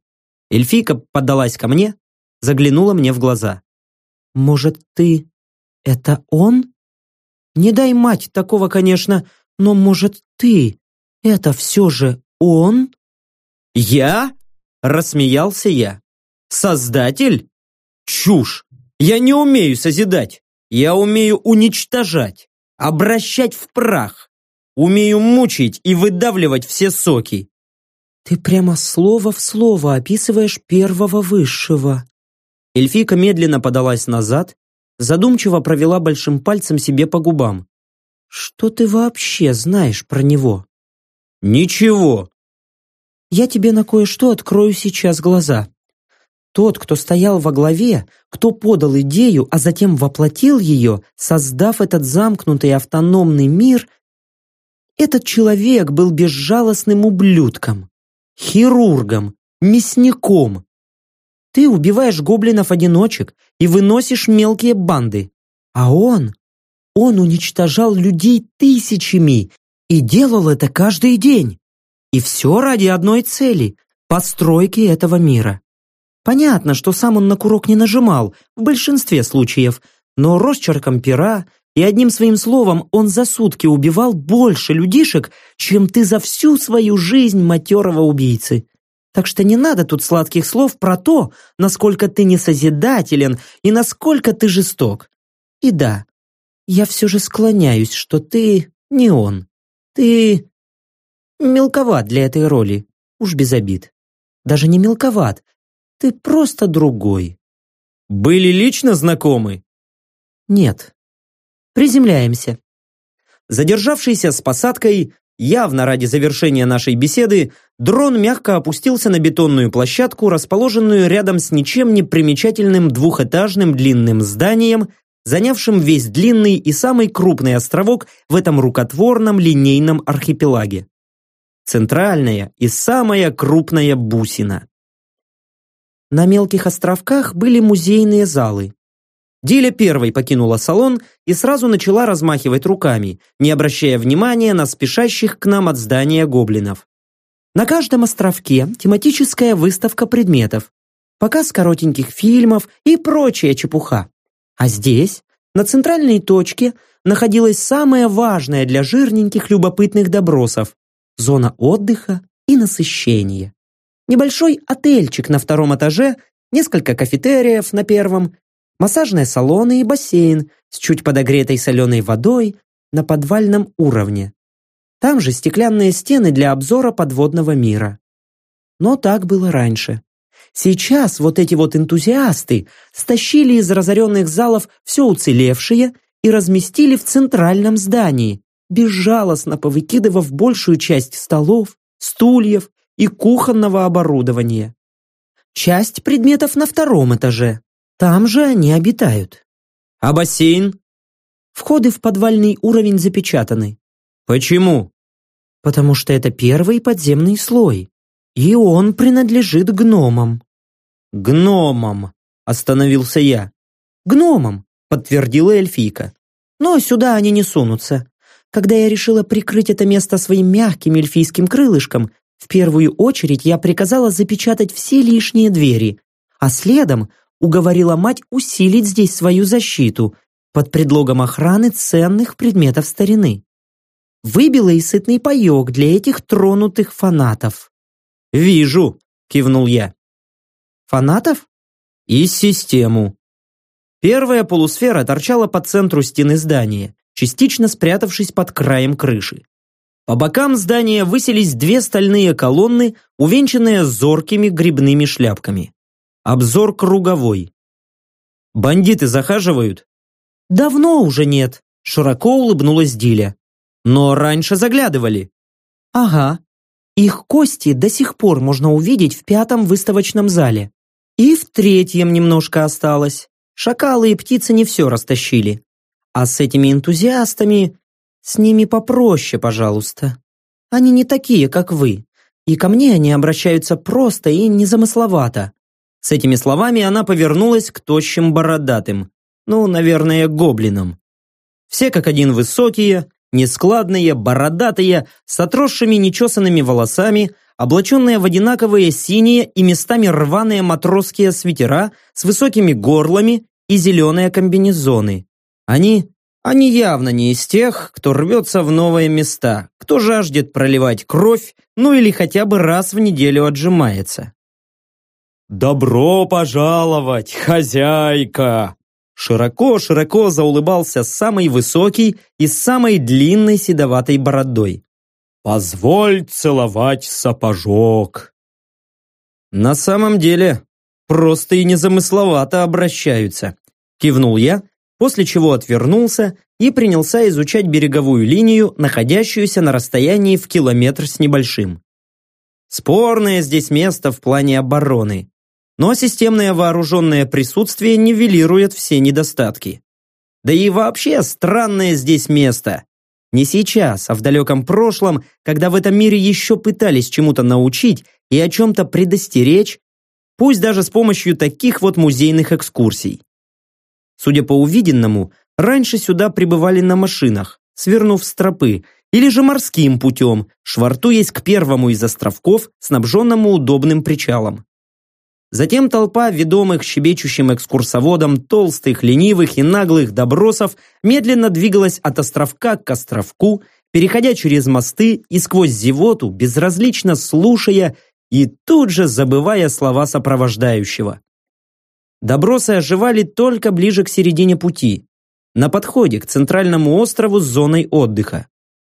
Эльфийка подалась ко мне, заглянула мне в глаза. «Может, ты... это он?» «Не дай мать такого, конечно, но, может, ты... это все же он?» «Я?» — рассмеялся я. Создатель? Чушь! Я не умею созидать. Я умею уничтожать, обращать в прах. Умею мучить и выдавливать все соки. Ты прямо слово в слово описываешь первого высшего. Эльфийка медленно подалась назад, задумчиво провела большим пальцем себе по губам. Что ты вообще знаешь про него? Ничего. Я тебе на кое-что открою сейчас глаза. Тот, кто стоял во главе, кто подал идею, а затем воплотил ее, создав этот замкнутый автономный мир, этот человек был безжалостным ублюдком, хирургом, мясником. Ты убиваешь гоблинов-одиночек и выносишь мелкие банды, а он, он уничтожал людей тысячами и делал это каждый день. И все ради одной цели – постройки этого мира. Понятно, что сам он на курок не нажимал, в большинстве случаев, но росчерком пера и одним своим словом он за сутки убивал больше людишек, чем ты за всю свою жизнь матерого убийцы. Так что не надо тут сладких слов про то, насколько ты несозидателен и насколько ты жесток. И да, я все же склоняюсь, что ты не он. Ты мелковат для этой роли, уж без обид. Даже не мелковат, ты просто другой. Были лично знакомы? Нет. Приземляемся. Задержавшийся с посадкой, явно ради завершения нашей беседы, дрон мягко опустился на бетонную площадку, расположенную рядом с ничем не примечательным двухэтажным длинным зданием, занявшим весь длинный и самый крупный островок в этом рукотворном линейном архипелаге. Центральная и самая крупная бусина. На мелких островках были музейные залы. Диля первой покинула салон и сразу начала размахивать руками, не обращая внимания на спешащих к нам от здания гоблинов. На каждом островке тематическая выставка предметов, показ коротеньких фильмов и прочая чепуха. А здесь, на центральной точке, находилась самая важная для жирненьких любопытных добросов – зона отдыха и насыщения. Небольшой отельчик на втором этаже, несколько кафетериев на первом, массажные салоны и бассейн с чуть подогретой соленой водой на подвальном уровне. Там же стеклянные стены для обзора подводного мира. Но так было раньше. Сейчас вот эти вот энтузиасты стащили из разоренных залов все уцелевшее и разместили в центральном здании, безжалостно повыкидывав большую часть столов, стульев и кухонного оборудования. Часть предметов на втором этаже. Там же они обитают. А бассейн? Входы в подвальный уровень запечатаны. Почему? Потому что это первый подземный слой. И он принадлежит гномам. «Гномам!» – остановился я. «Гномам!» – подтвердила эльфийка. «Но сюда они не сунутся. Когда я решила прикрыть это место своим мягким эльфийским крылышком, в первую очередь я приказала запечатать все лишние двери, а следом уговорила мать усилить здесь свою защиту под предлогом охраны ценных предметов старины. Выбила и сытный паек для этих тронутых фанатов. «Вижу», – кивнул я. Фанатов? И систему. Первая полусфера торчала по центру стены здания, частично спрятавшись под краем крыши. По бокам здания высились две стальные колонны, увенчанные зоркими грибными шляпками. Обзор круговой. Бандиты захаживают? Давно уже нет, широко улыбнулась Диля. Но раньше заглядывали. Ага. Их кости до сих пор можно увидеть в пятом выставочном зале. И в третьем немножко осталось. Шакалы и птицы не все растащили. А с этими энтузиастами, с ними попроще, пожалуйста. Они не такие, как вы. И ко мне они обращаются просто и незамысловато. С этими словами она повернулась к тощим бородатым. Ну, наверное, гоблинам. Все как один высокие, нескладные, бородатые, с отросшими нечесанными волосами, облаченные в одинаковые синие и местами рваные матросские свитера с высокими горлами и зеленые комбинезоны. Они, они явно не из тех, кто рвется в новые места, кто жаждет проливать кровь, ну или хотя бы раз в неделю отжимается. «Добро пожаловать, хозяйка!» Широко-широко заулыбался самый высокий и с самой длинной седоватой бородой. Позволь целовать сапожок. На самом деле, просто и незамысловато обращаются. Кивнул я, после чего отвернулся и принялся изучать береговую линию, находящуюся на расстоянии в километр с небольшим. Спорное здесь место в плане обороны, но системное вооруженное присутствие нивелирует все недостатки. Да и вообще странное здесь место. Не сейчас, а в далеком прошлом, когда в этом мире еще пытались чему-то научить и о чем-то предостеречь, пусть даже с помощью таких вот музейных экскурсий. Судя по увиденному, раньше сюда прибывали на машинах, свернув с тропы, или же морским путем, швартуясь к первому из островков, снабженному удобным причалом. Затем толпа ведомых щебечущим экскурсоводом толстых, ленивых и наглых добросов медленно двигалась от островка к островку, переходя через мосты и сквозь зевоту, безразлично слушая и тут же забывая слова сопровождающего. Добросы оживали только ближе к середине пути, на подходе к центральному острову с зоной отдыха.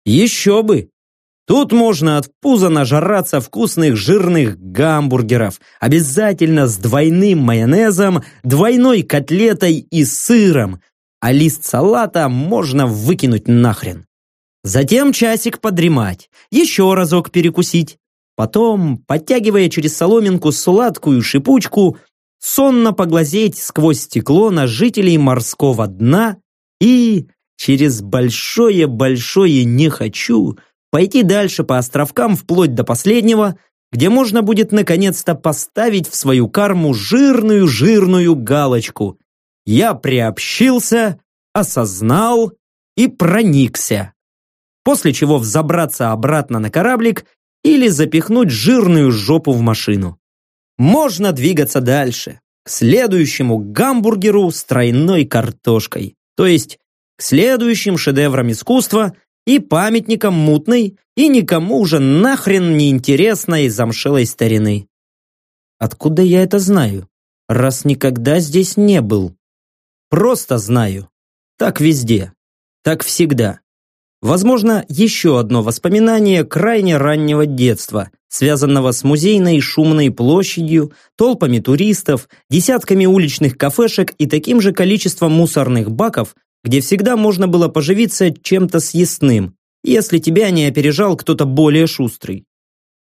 Еще бы! Тут можно от пуза нажраться вкусных жирных гамбургеров, обязательно с двойным майонезом, двойной котлетой и сыром, а лист салата можно выкинуть нахрен. Затем часик подремать, еще разок перекусить. Потом, подтягивая через соломинку сладкую шипучку, сонно поглазеть сквозь стекло на жителей морского дна и, через большое-большое «не хочу», пойти дальше по островкам вплоть до последнего, где можно будет наконец-то поставить в свою карму жирную-жирную галочку. Я приобщился, осознал и проникся. После чего взобраться обратно на кораблик или запихнуть жирную жопу в машину. Можно двигаться дальше, к следующему гамбургеру с тройной картошкой, то есть к следующим шедеврам искусства и памятникам мутной и никому уже нахрен не интересной замшелой старины. Откуда я это знаю, раз никогда здесь не был? Просто знаю. Так везде. Так всегда. Возможно, еще одно воспоминание крайне раннего детства, связанного с музейной шумной площадью, толпами туристов, десятками уличных кафешек и таким же количеством мусорных баков, где всегда можно было поживиться чем-то съестным, если тебя не опережал кто-то более шустрый.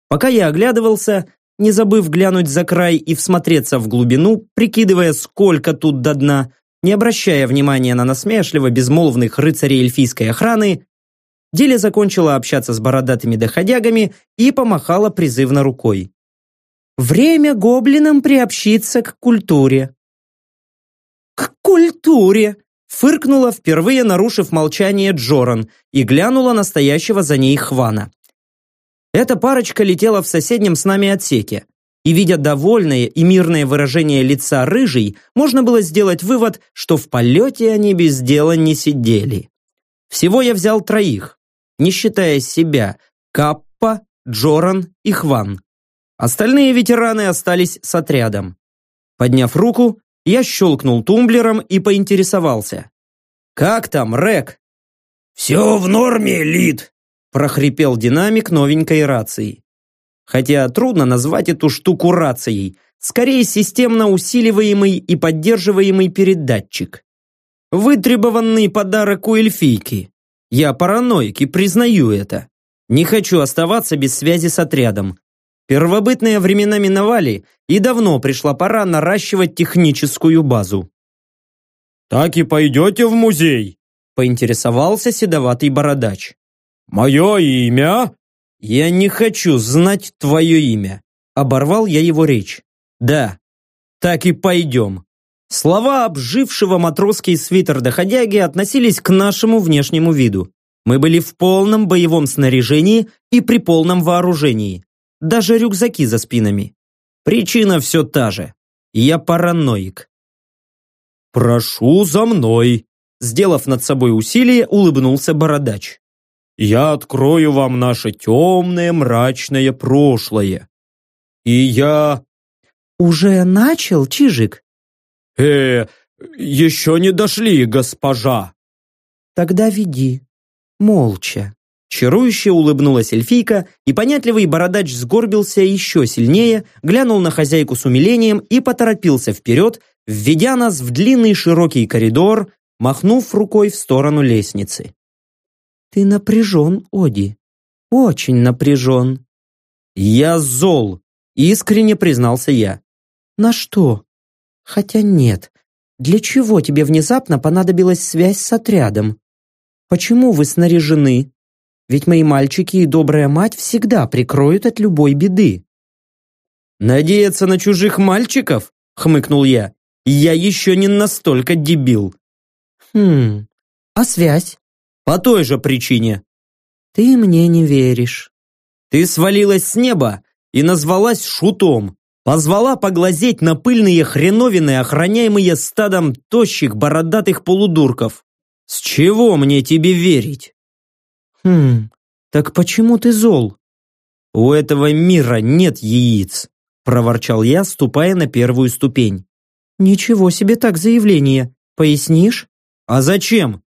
Пока я оглядывался, не забыв глянуть за край и всмотреться в глубину, прикидывая, сколько тут до дна, не обращая внимания на насмешливо безмолвных рыцарей эльфийской охраны, Диля закончила общаться с бородатыми доходягами и помахала призывно рукой. «Время гоблинам приобщиться к культуре». «К культуре!» фыркнула, впервые нарушив молчание Джоран, и глянула на стоящего за ней Хвана. Эта парочка летела в соседнем с нами отсеке, и, видя довольное и мирное выражение лица рыжей, можно было сделать вывод, что в полете они без дела не сидели. Всего я взял троих, не считая себя, Каппа, Джоран и Хван. Остальные ветераны остались с отрядом. Подняв руку, я щелкнул тумблером и поинтересовался. «Как там, Рек?» «Все в норме, Лид!» прохрипел динамик новенькой рации. Хотя трудно назвать эту штуку рацией, скорее системно усиливаемый и поддерживаемый передатчик. Вытребованный подарок у эльфийки. Я параноик и признаю это. Не хочу оставаться без связи с отрядом. Первобытные времена миновали, и давно пришла пора наращивать техническую базу. «Так и пойдете в музей?» поинтересовался седоватый бородач. «Мое имя?» «Я не хочу знать твое имя», оборвал я его речь. «Да, так и пойдем». Слова обжившего матросский свитер доходяги относились к нашему внешнему виду. Мы были в полном боевом снаряжении и при полном вооружении. Даже рюкзаки за спинами. Причина все та же. Я параноик. «Прошу за мной!» Сделав над собой усилие, улыбнулся бородач. «Я открою вам наше темное мрачное прошлое. И я...» «Уже начал, Чижик?» Э еще не дошли, госпожа!» «Тогда веди. Молча». Чарующе улыбнулась эльфийка, и понятливый бородач сгорбился еще сильнее, глянул на хозяйку с умилением и поторопился вперед, введя нас в длинный широкий коридор, махнув рукой в сторону лестницы. «Ты напряжен, Оди. Очень напряжен». «Я зол», — искренне признался я. «На что?» Хотя нет. Для чего тебе внезапно понадобилась связь с отрядом? Почему вы снаряжены? Ведь мои мальчики и добрая мать всегда прикроют от любой беды. «Надеяться на чужих мальчиков?» — хмыкнул я. «Я еще не настолько дебил». «Хм, а связь?» «По той же причине». «Ты мне не веришь». «Ты свалилась с неба и назвалась шутом. Позвала поглазеть на пыльные хреновины, охраняемые стадом тощих бородатых полудурков. С чего мне тебе верить? Хм, так почему ты зол? «У этого мира нет яиц», – проворчал я, ступая на первую ступень. «Ничего себе так заявление. Пояснишь?» «А зачем?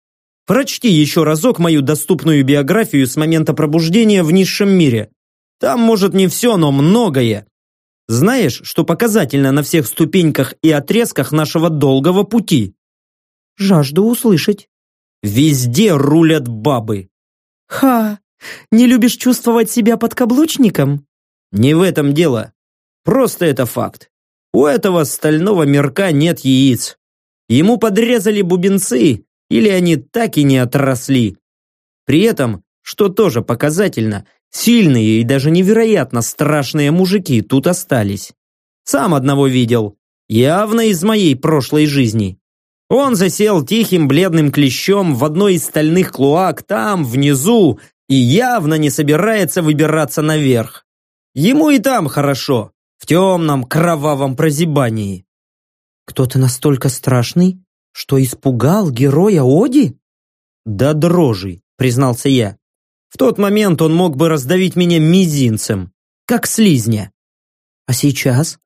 Прочти еще разок мою доступную биографию с момента пробуждения в низшем мире. Там, может, не все, но многое. Знаешь, что показательно на всех ступеньках и отрезках нашего долгого пути? Жажду услышать. Везде рулят бабы. Ха! Не любишь чувствовать себя подкаблучником? Не в этом дело. Просто это факт. У этого стального мирка нет яиц. Ему подрезали бубенцы, или они так и не отросли. При этом, что тоже показательно, сильные и даже невероятно страшные мужики тут остались. Сам одного видел, явно из моей прошлой жизни. Он засел тихим бледным клещом в одной из стальных клуак там, внизу, и явно не собирается выбираться наверх. Ему и там хорошо, в темном кровавом прозябании. Кто-то настолько страшный, что испугал героя Оди? Да дрожи, признался я. В тот момент он мог бы раздавить меня мизинцем, как слизня. А сейчас?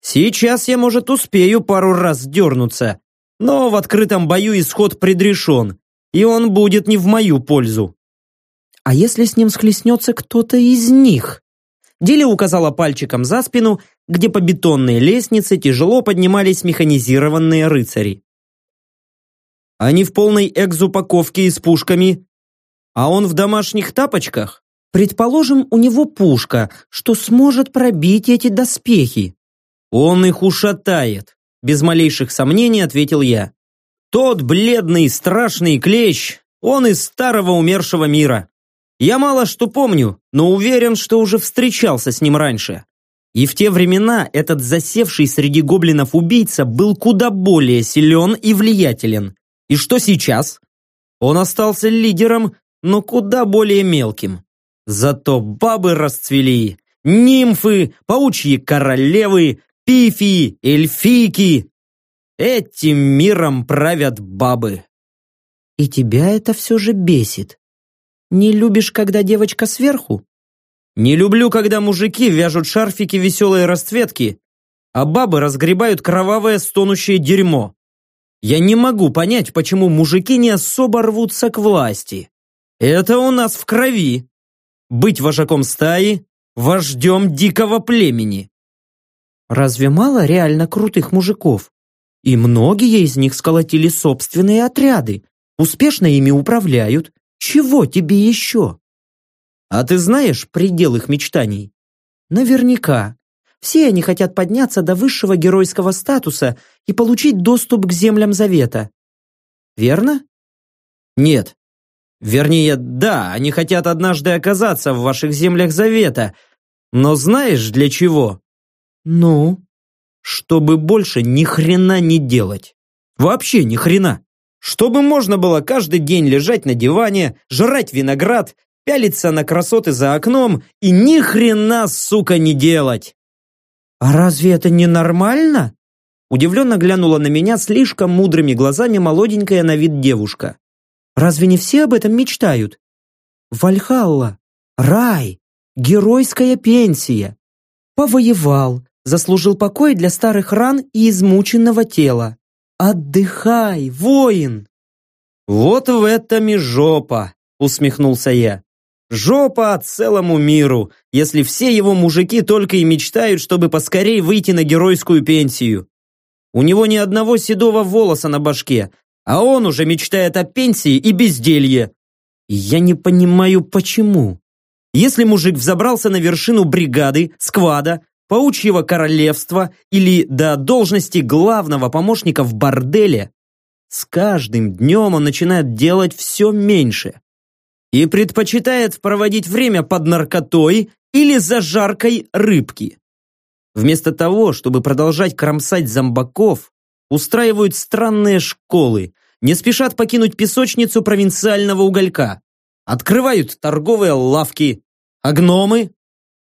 Сейчас я, может, успею пару раз дернуться, но в открытом бою исход предрешен, и он будет не в мою пользу. А если с ним схлестнется кто-то из них? Диля указала пальчиком за спину, где по бетонной лестнице тяжело поднимались механизированные рыцари. Они в полной экзупаковке и с пушками, а он в домашних тапочках. Предположим, у него пушка, что сможет пробить эти доспехи. Он их ушатает, без малейших сомнений ответил я. Тот бледный, страшный клещ, он из старого умершего мира. Я мало что помню, но уверен, что уже встречался с ним раньше. И в те времена этот засевший среди гоблинов убийца был куда более силен и влиятелен. И что сейчас? Он остался лидером, но куда более мелким. Зато бабы расцвели. Нимфы, паучьи королевы, пифии, эльфийки. Этим миром правят бабы. И тебя это все же бесит. Не любишь, когда девочка сверху? Не люблю, когда мужики вяжут шарфики веселой расцветки, а бабы разгребают кровавое стонущее дерьмо. Я не могу понять, почему мужики не особо рвутся к власти. Это у нас в крови. Быть вожаком стаи, вождем дикого племени. Разве мало реально крутых мужиков? И многие из них сколотили собственные отряды, успешно ими управляют. Чего тебе еще? А ты знаешь предел их мечтаний? Наверняка. Все они хотят подняться до высшего геройского статуса и получить доступ к землям Завета. Верно? Нет. Вернее, да, они хотят однажды оказаться в ваших землях Завета. Но знаешь для чего? Ну? Чтобы больше ни хрена не делать. Вообще ни хрена. Чтобы можно было каждый день лежать на диване, жрать виноград, пялиться на красоты за окном и ни хрена, сука, не делать. «А разве это не нормально?» Удивленно глянула на меня слишком мудрыми глазами молоденькая на вид девушка. «Разве не все об этом мечтают? Вальхалла, рай, геройская пенсия. Повоевал, заслужил покой для старых ран и измученного тела. Отдыхай, воин!» «Вот в этом и жопа!» усмехнулся я. Жопа целому миру, если все его мужики только и мечтают, чтобы поскорей выйти на геройскую пенсию. У него ни одного седого волоса на башке, а он уже мечтает о пенсии и безделье. Я не понимаю, почему. Если мужик взобрался на вершину бригады, сквада, паучьего королевства или до должности главного помощника в борделе, с каждым днем он начинает делать все меньше и предпочитает проводить время под наркотой или за жаркой рыбки. Вместо того, чтобы продолжать кромсать зомбаков, устраивают странные школы, не спешат покинуть песочницу провинциального уголька, открывают торговые лавки, а гномы?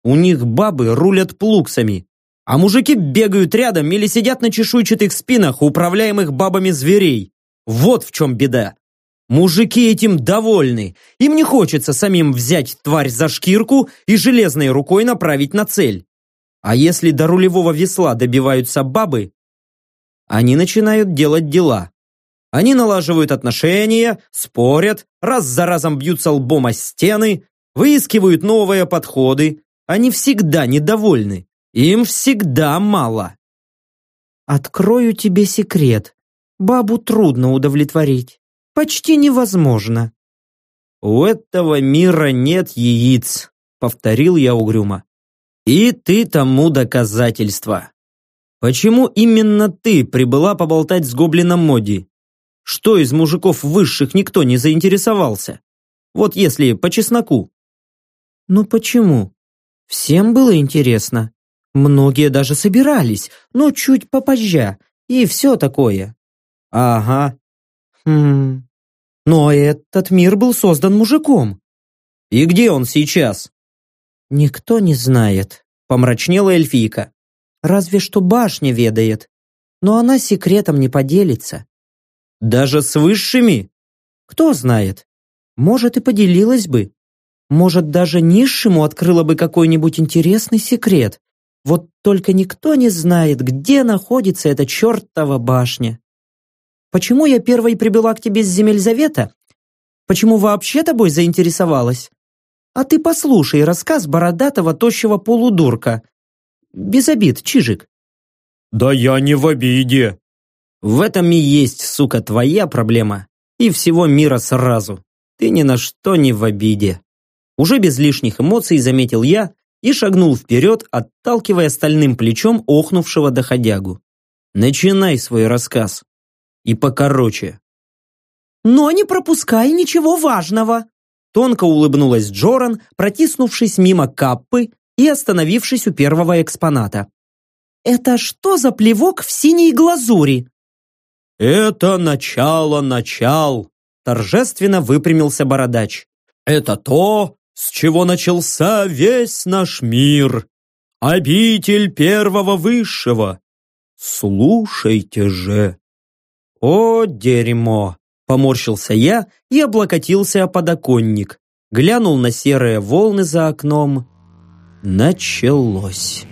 У них бабы рулят плуксами, а мужики бегают рядом или сидят на чешуйчатых спинах управляемых бабами зверей. Вот в чем беда. Мужики этим довольны. Им не хочется самим взять тварь за шкирку и железной рукой направить на цель. А если до рулевого весла добиваются бабы, они начинают делать дела. Они налаживают отношения, спорят, раз за разом бьются лбом о стены, выискивают новые подходы. Они всегда недовольны. Им всегда мало. Открою тебе секрет. Бабу трудно удовлетворить. Почти невозможно. У этого мира нет яиц, повторил я угрюмо. И ты тому доказательство. Почему именно ты прибыла поболтать с гоблином Моди? Что из мужиков высших никто не заинтересовался? Вот если по чесноку. Ну почему? Всем было интересно. Многие даже собирались, но чуть попозже. И все такое. Ага. Хм. Но этот мир был создан мужиком. И где он сейчас? Никто не знает, помрачнела эльфийка. Разве что башня ведает. Но она секретом не поделится. Даже с высшими? Кто знает. Может, и поделилась бы. Может, даже низшему открыла бы какой-нибудь интересный секрет. Вот только никто не знает, где находится эта чертова башня. Почему я первой прибыла к тебе с земель завета? Почему вообще тобой заинтересовалась? А ты послушай рассказ бородатого тощего полудурка. Без обид, Чижик. Да я не в обиде. В этом и есть, сука, твоя проблема. И всего мира сразу. Ты ни на что не в обиде. Уже без лишних эмоций заметил я и шагнул вперед, отталкивая стальным плечом охнувшего доходягу. Начинай свой рассказ. И покороче. Но не пропускай ничего важного. Тонко улыбнулась Джоран, протиснувшись мимо Каппы и остановившись у первого экспоната. «Это что за плевок в синей глазури?» «Это начало начал», – торжественно выпрямился бородач. «Это то, с чего начался весь наш мир. Обитель первого высшего. Слушайте же». «О, дерьмо!» – поморщился я и облокотился о подоконник. Глянул на серые волны за окном. Началось.